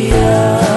Yeah.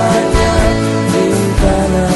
semuanya di tanah